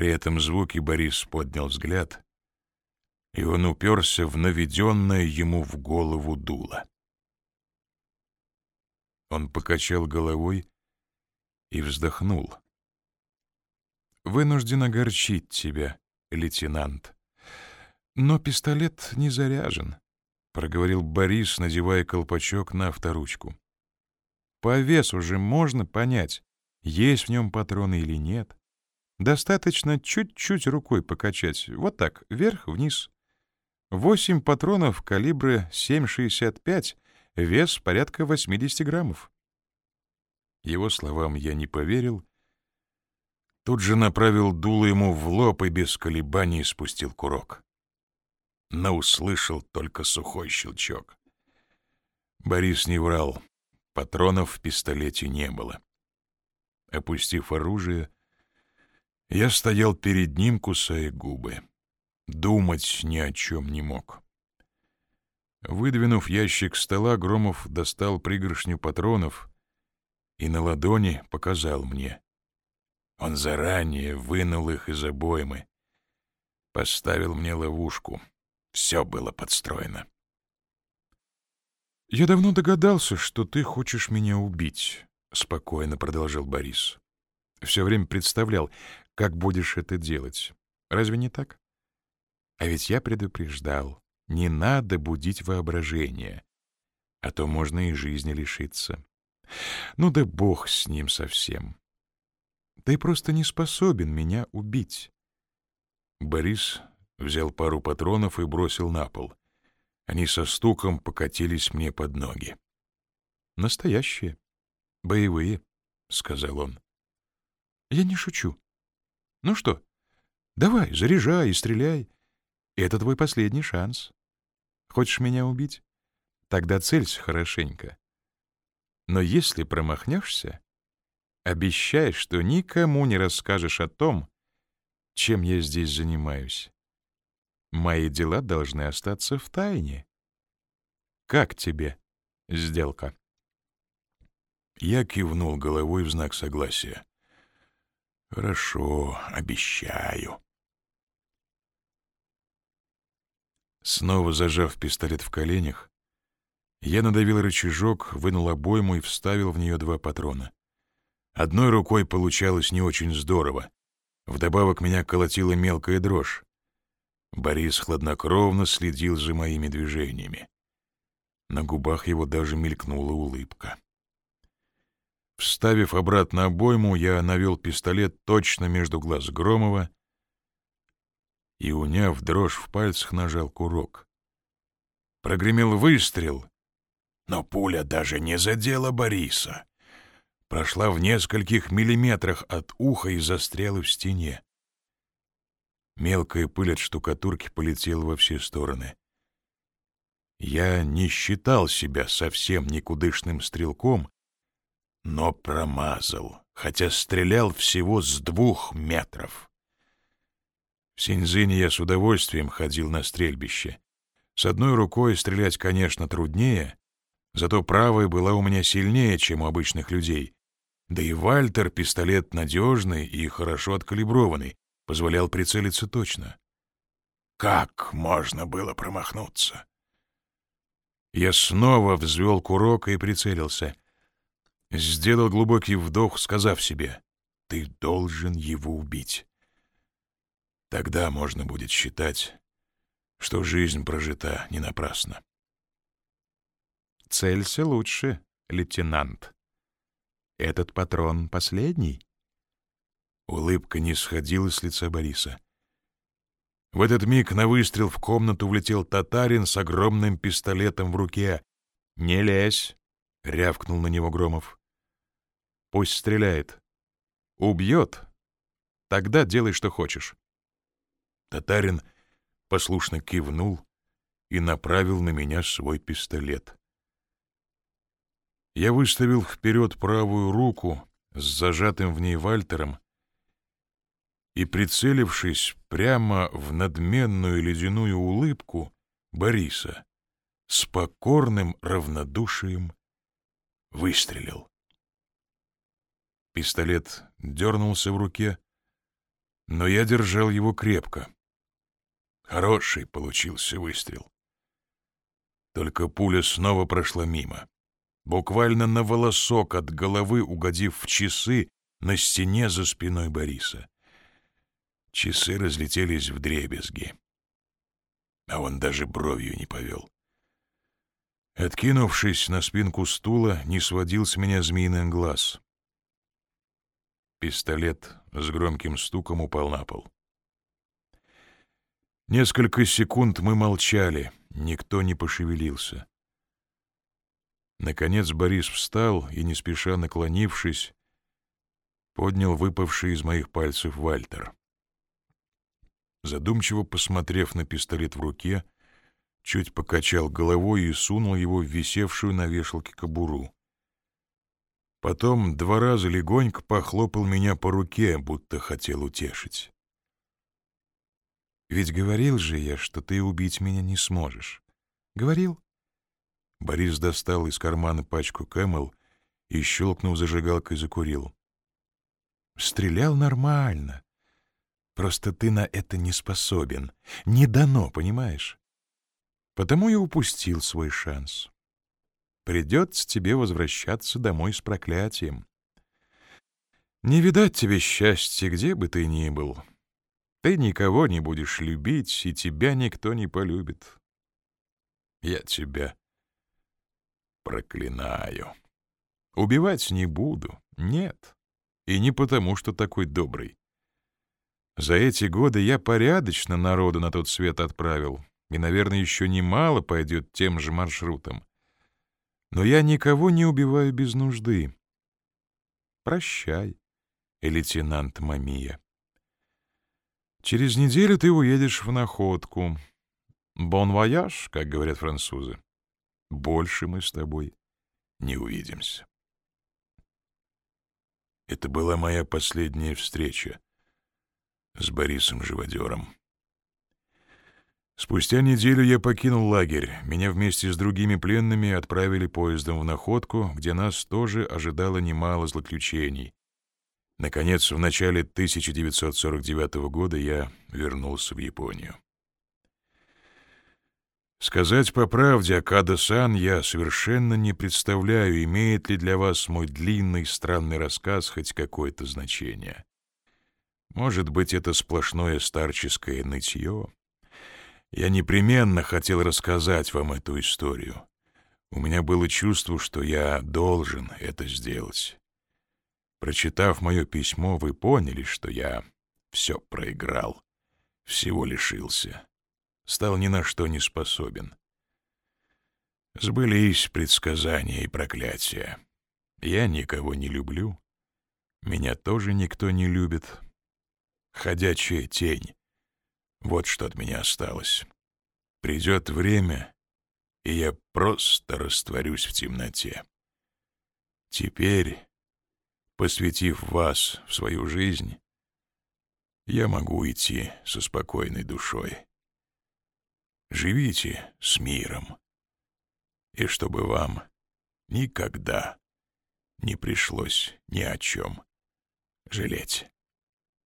При этом звуке Борис поднял взгляд, и он уперся в наведенное ему в голову дуло. Он покачал головой и вздохнул. «Вынужден огорчить тебя, лейтенант. Но пистолет не заряжен», — проговорил Борис, надевая колпачок на авторучку. «По весу же можно понять, есть в нем патроны или нет. Достаточно чуть-чуть рукой покачать, вот так, вверх-вниз. Восемь патронов калибра 7,65, вес порядка 80 граммов». Его словам я не поверил. Тут же направил дуло ему в лоб и без колебаний спустил курок. Но услышал только сухой щелчок. Борис не врал. Патронов в пистолете не было. Опустив оружие, я стоял перед ним, кусая губы. Думать ни о чем не мог. Выдвинув ящик стола, Громов достал пригоршню патронов и на ладони показал мне. Он заранее вынул их из обоймы, поставил мне ловушку. Все было подстроено. «Я давно догадался, что ты хочешь меня убить», — спокойно продолжал Борис. «Все время представлял, как будешь это делать. Разве не так? А ведь я предупреждал, не надо будить воображение, а то можно и жизни лишиться. Ну да бог с ним совсем. Ты просто не способен меня убить. Борис взял пару патронов и бросил на пол. Они со стуком покатились мне под ноги. Настоящие, боевые, сказал он. Я не шучу. Ну что, давай, заряжай и стреляй. Это твой последний шанс. Хочешь меня убить? Тогда целься хорошенько. Но если промахнешься, обещай, что никому не расскажешь о том, чем я здесь занимаюсь. Мои дела должны остаться в тайне. Как тебе сделка? Я кивнул головой в знак согласия. Хорошо, обещаю. Снова зажав пистолет в коленях, я надавил рычажок, вынул обойму и вставил в нее два патрона. Одной рукой получалось не очень здорово. Вдобавок меня колотила мелкая дрожь. Борис хладнокровно следил за моими движениями. На губах его даже мелькнула улыбка. Вставив обратно обойму, я навел пистолет точно между глаз Громова и, уняв дрожь в пальцах, нажал курок. Прогремел выстрел, но пуля даже не задела Бориса. Прошла в нескольких миллиметрах от уха и застряла в стене. Мелкая пыль от штукатурки полетела во все стороны. Я не считал себя совсем никудышным стрелком, но промазал, хотя стрелял всего с двух метров. В Синьцзине я с удовольствием ходил на стрельбище. С одной рукой стрелять, конечно, труднее, Зато правая была у меня сильнее, чем у обычных людей. Да и Вальтер, пистолет надежный и хорошо откалиброванный, позволял прицелиться точно. Как можно было промахнуться? Я снова взвел курок и прицелился. Сделал глубокий вдох, сказав себе, «Ты должен его убить». Тогда можно будет считать, что жизнь прожита не напрасно. Целься лучше, лейтенант. Этот патрон последний. Улыбка не сходила с лица Бориса. В этот миг на выстрел в комнату влетел татарин с огромным пистолетом в руке. «Не лезь!» — рявкнул на него Громов. «Пусть стреляет. Убьет. Тогда делай, что хочешь». Татарин послушно кивнул и направил на меня свой пистолет. Я выставил вперед правую руку с зажатым в ней Вальтером и, прицелившись прямо в надменную ледяную улыбку Бориса, с покорным равнодушием выстрелил. Пистолет дернулся в руке, но я держал его крепко. Хороший получился выстрел. Только пуля снова прошла мимо, буквально на волосок от головы угодив в часы на стене за спиной Бориса. Часы разлетелись в дребезги, а он даже бровью не повел. Откинувшись на спинку стула, не сводил с меня змеиный глаз. Пистолет с громким стуком упал на пол. Несколько секунд мы молчали, никто не пошевелился. Наконец Борис встал и, не спеша наклонившись, поднял выпавший из моих пальцев Вальтер. Задумчиво посмотрев на пистолет в руке, чуть покачал головой и сунул его в висевшую на вешалке кобуру. Потом два раза легонько похлопал меня по руке, будто хотел утешить. «Ведь говорил же я, что ты убить меня не сможешь. Говорил?» Борис достал из кармана пачку Camel и, щелкнув зажигалкой, закурил. «Стрелял нормально. Просто ты на это не способен. Не дано, понимаешь? Потому я упустил свой шанс. Придется тебе возвращаться домой с проклятием. Не видать тебе счастья, где бы ты ни был. Ты никого не будешь любить, и тебя никто не полюбит. Я тебя проклинаю. Убивать не буду, нет. И не потому, что такой добрый. За эти годы я порядочно народу на тот свет отправил, и, наверное, еще немало пойдет тем же маршрутом. Но я никого не убиваю без нужды. Прощай, лейтенант Мамия. Через неделю ты уедешь в находку. Бон вояж, как говорят французы. Больше мы с тобой не увидимся. Это была моя последняя встреча с Борисом Живодером. Спустя неделю я покинул лагерь. Меня вместе с другими пленными отправили поездом в Находку, где нас тоже ожидало немало злоключений. Наконец, в начале 1949 года я вернулся в Японию. Сказать по правде, Акада-сан, я совершенно не представляю, имеет ли для вас мой длинный странный рассказ хоть какое-то значение. Может быть, это сплошное старческое нытье? Я непременно хотел рассказать вам эту историю. У меня было чувство, что я должен это сделать. Прочитав мое письмо, вы поняли, что я все проиграл, всего лишился, стал ни на что не способен. Сбылись предсказания и проклятия. Я никого не люблю, меня тоже никто не любит. Ходячая тень. Вот что от меня осталось. Придет время, и я просто растворюсь в темноте. Теперь, посвятив вас в свою жизнь, я могу идти со спокойной душой. Живите с миром, и чтобы вам никогда не пришлось ни о чем жалеть.